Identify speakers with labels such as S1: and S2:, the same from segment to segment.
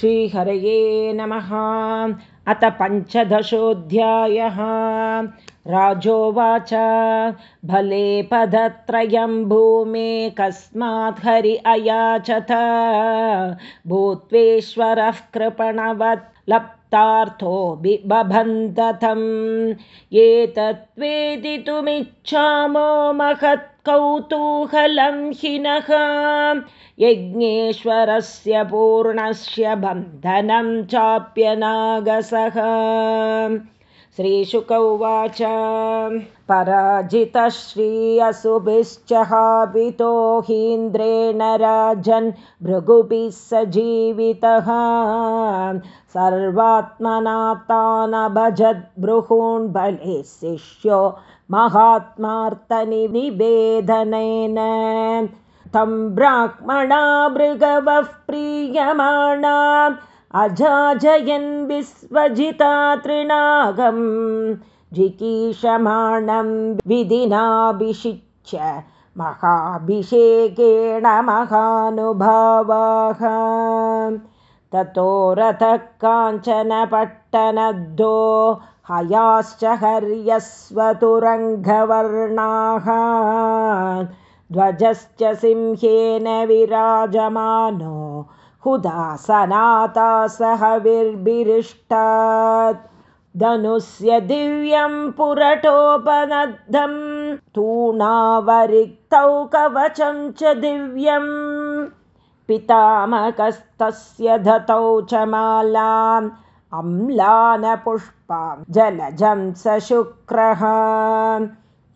S1: श्रीहरये नमः। अथ पञ्चदशोऽध्यायः। राजोवाच। भले पदत्रयं भूमे कस्मात् हरि अयाचत। भूत्वेश्वरः कृपणवत् लप्तार्थो बिबन्धतम् एतत्वेदितुमिच्छामो महत् कौतूहलं हिनः यज्ञेश्वरस्य पूर्णस्य बन्धनं चाप्यनागसः श्रीशुक उवाच पराजितः श्री असुभिश्च हापितो हीन्द्रेण राजन् भृगुभिः स जीवितः। सर्वात्मना तानभजद्बृहून् बले शिष्यो महात्मार्तनिवेदनेन तं ब्राह्मणा भृगवः प्रीयमाणा अजाजयन् विश्वजिता तृणागं जिकीषमाणं विधिनाभिषिच्य महाभिषेकेण महानुभावाः ततो रथः काञ्चनपट्टनद्धो हयाश्च हर्यस्वतुरङ्गवर्णाः ध्वजश्च सिंहेन विराजमानो हुदासनाता सह विर्भिरिष्टात्। धनुस्य दिव्यं पुरटोपनद्धं तूणावरिक्तौ कवचं च दिव्यं पितामकस्तस्य धतौ च मालाम् अम्लानपुष्पां जलजं स शुक्रः।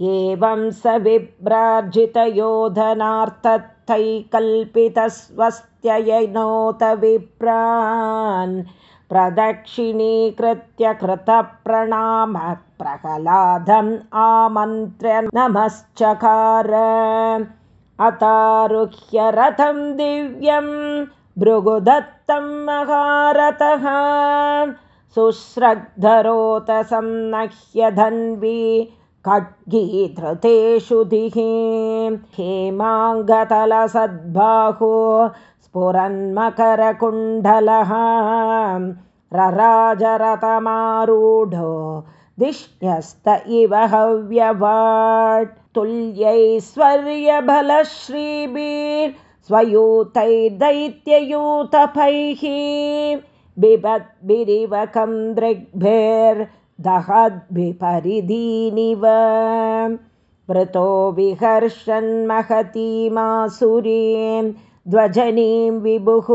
S1: एवं स विभ्रार्जितयोधनार्थैकल्पितस्वस्त्ययनोत विप्रान् प्रदक्षिणीकृत्य कृतप्रणामः प्रह्लादम् आमन्त्र्य नमश्चकार अतारुह्य रथं दिव्यं भृगुदत्तं महारथः। शुश्रद्धरोतसंनह्य धन्वी खड्गीधृतेषु धिः हेमाङ्गतलसद्बाहो स्फुरन्मकरकुण्डलः। रराजरतमारूढो दिष्ण्यस्त इव हव्यवाट् तुल्यैश्वर्यबलश्रीभिर्स्वयूतैर्दैत्ययूतपैः बिभद्भिरिव कं दृग्भिर् दहद्भिपरिधीनिव वृतो विहर्षन्महतीमासुरीं ध्वजनीं विभुः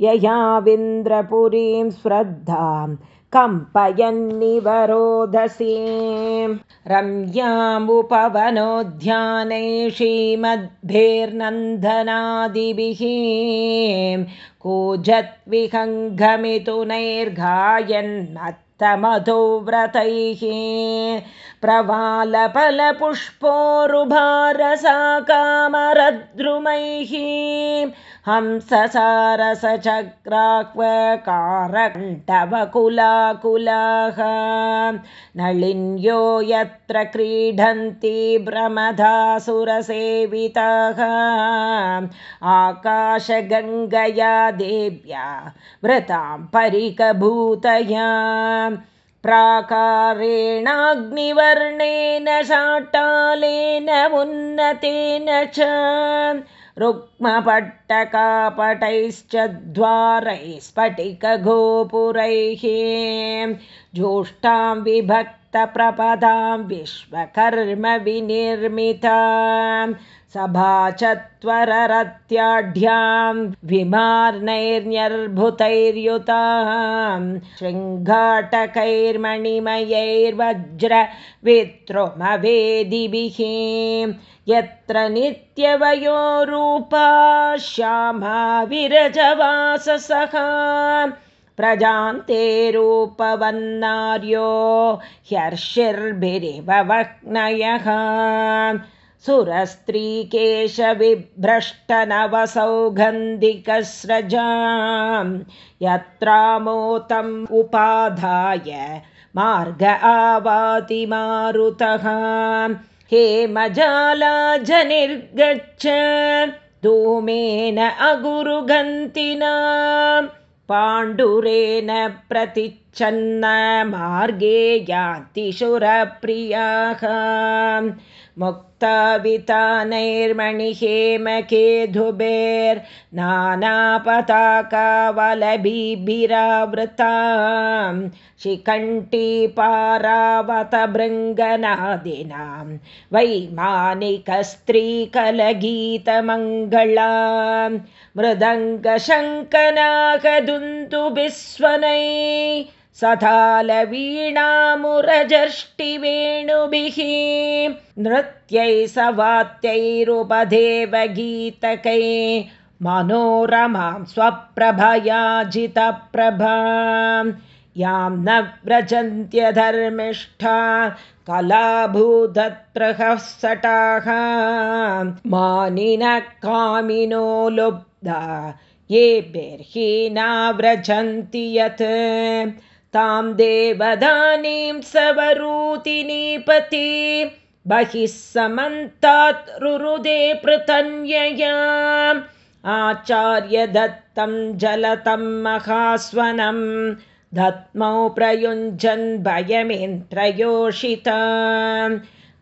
S1: ययाविन्द्रपुरीं श्रद्धां कम्पयन्निवरोधसीं। रम्यामुपवनोद्याने श्रीमद्भिर्नन्दनादिभिः। कूजद्विहङ्गमिथुनैर्घायन्नत् तमधोव्रतैः प्रवालफलपुष्पोरुभारसा कामरद्रुमैः हंससारसचक्राक्वकारण्डवकुलाकुलाः नलिन्यो यत्र क्रीडन्ति भ्रमदासुरसेविताः आकाशगङ्गया देव्या व्रतां परिकभूतया प्राकारेणाग्निवर्णेन शाटालेन उन्नतेन च रुक्मपट्टकापटैश्च द्वारैः स्फटिकगोपुरैः ज्योष्ठां विभक्तप्रपदां विश्वकर्म विनिर्मितां सभाचत्वररत्याढ्यां विमार्णैर्न्यर्भुतैर्युतां शृङ्गाटकैर्मणिमयैर्वज्रवितृमवेदिभिः यत्र नित्यवयोरूपा श्यामा विरजवाससः प्रजान्ते रूपवन्नार्यो ह्यर्षिर्भिरिवक्नयः सुरस्त्रीकेशविभ्रष्टनवसौगन्धिकस्रजां यत्रामोतम् उपाधाय मार्ग आवाति मारुतः हे धूमेन अगुरुगन्तिना पाण्डुरेण प्रतिच्छन्न मार्गे यातिशुरप्रियाः मुक्तावितानैर्मणिहेमकेधुबेर्नानापताकावलभिभिरावृता शिकण्ठीपारावतभृङ्गनादिनां वैमानिकस्त्रीकलगीतमङ्गला मृदङ्गशङ्कनाकदुन्दुभिस्वनै सथालवीणामुरजष्टिवेणुभिः नृत्यैः सवात्यैरुपदेवगीतकै मनोरमां स्वप्रभयाजितप्रभा। यां न व्रजन्त्यधर्मिष्ठा कलाभूधत्रहः सटाः मानिनः कामिनो लुब्धा ये बिर्हीना व्रजन्ति यत् तां देवदानीं सवरूति नीपति बहिः समन्तात् रुरुदे पृतन्यया आचार्यदत्तं जलतं महास्वनं धत्मौ प्रयुञ्जन् भयमिन्द्रयोषिता।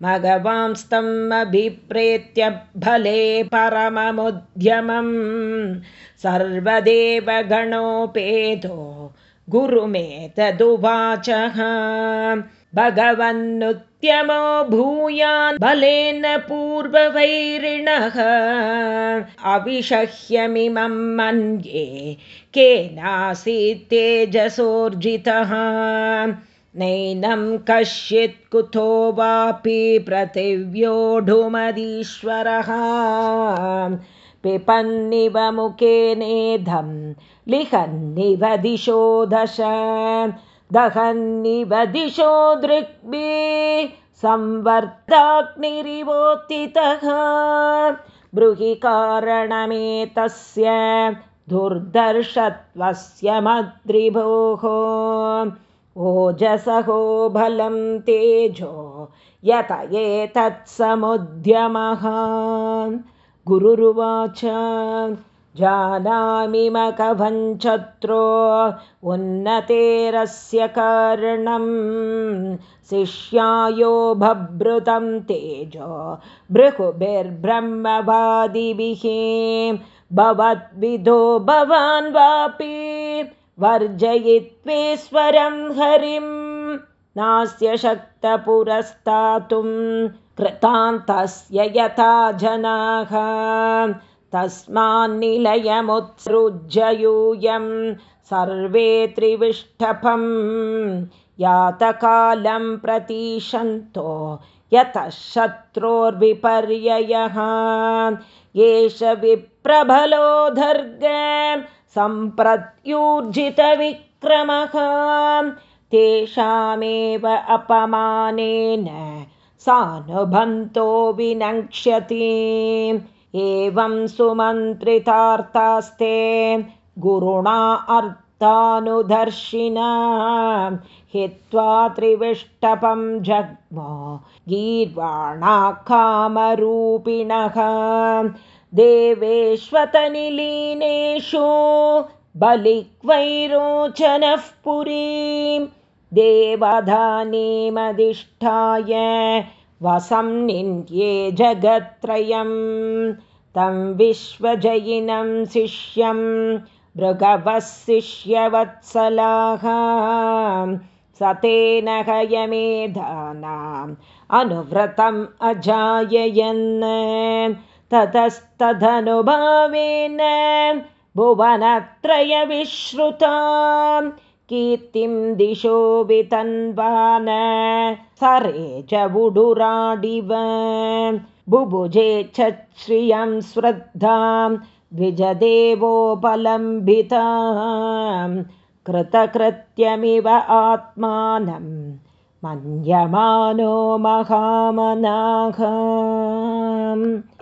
S1: मघवांस्तम् अभिप्रेत्य भले परममुद्यमं सर्वदेव गणोपेदो गुरुमेतदुवाचः भगवन्नुत्यमो भूयान् बलेन पूर्ववैरिणः। अविषह्यमिमं मन्ये केनासीत् तेजसोर्जितः नैनं कश्चित् कुतो वापि पृथिव्योढुमदीश्वरः पिपन्निव मुखेनेधं लिखन्निव दिशो दश दहन्निव दिशो दृग्भिः ब्रूहि कारणमेतस्य दुर्दर्शत्वस्य मद्रिभोः। ओजसहो बलं तेजो यत एतत्समुद्यमः गुरुरुवाच। जानामि मकभञ्चत्रो उन्नतेरस्य कारणं शिष्यायो भभृतं तेजो भृहुभिर्ब्रह्मवादिभिः। भवद्विधो भवान् वापि वर्जयित्वेश्वरं हरिं नास्य शक्तपुरस्तातुं कृतान्तस्य यथा जनाः। तस्मान्निलयमुत्सृज्य सर्वे त्रिविष्टपं यातकालं प्रतीशन्तो यतः शत्रोर्विपर्ययः। एष विप्रबलो दर्ग सम्प्रत्यूर्जितविक्रमः तेषामेव अपमानेन सानुभन्तो विनक्ष्यति एवं सुमन्त्रितार्तास्ते गुरुणा अर्थानुदर्शिना। हित्वा त्रिविष्टपं जग्मो गीर्वाणा कामरूपिणः देवेष्वतनिलीनेषु बलिक्वैरोचनः पुरीं देवधानीमधिष्ठाय वसं निन्द्ये जगत्त्रयं तं विश्वजयिनं शिष्यं भृगवः शिष्यवत्सलाः स तेन हयमेधानाम् अनुव्रतम् अजाययन्। ततस्तदनुभावेन भुवनत्रयविश्रुता कीर्तिं दिशो वितन्वान सरे च वुडुराडिव बुभुजे च श्रियं श्रद्धां द्विजदेवोपलम्बिता कृतकृत्यमिव आत्मानं मन्यमानो महामनाः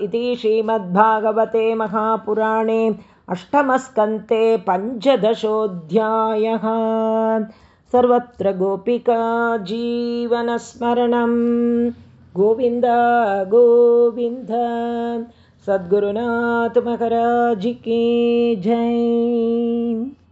S1: इति श्रीमद्भागवते महापुराणे अष्टमस्कन्ते पञ्चदशोऽध्यायः। सर्वत्र गोपिका जीवनस्मरणं गोविन्द गोविन्द सद्गुरुनाथ की जय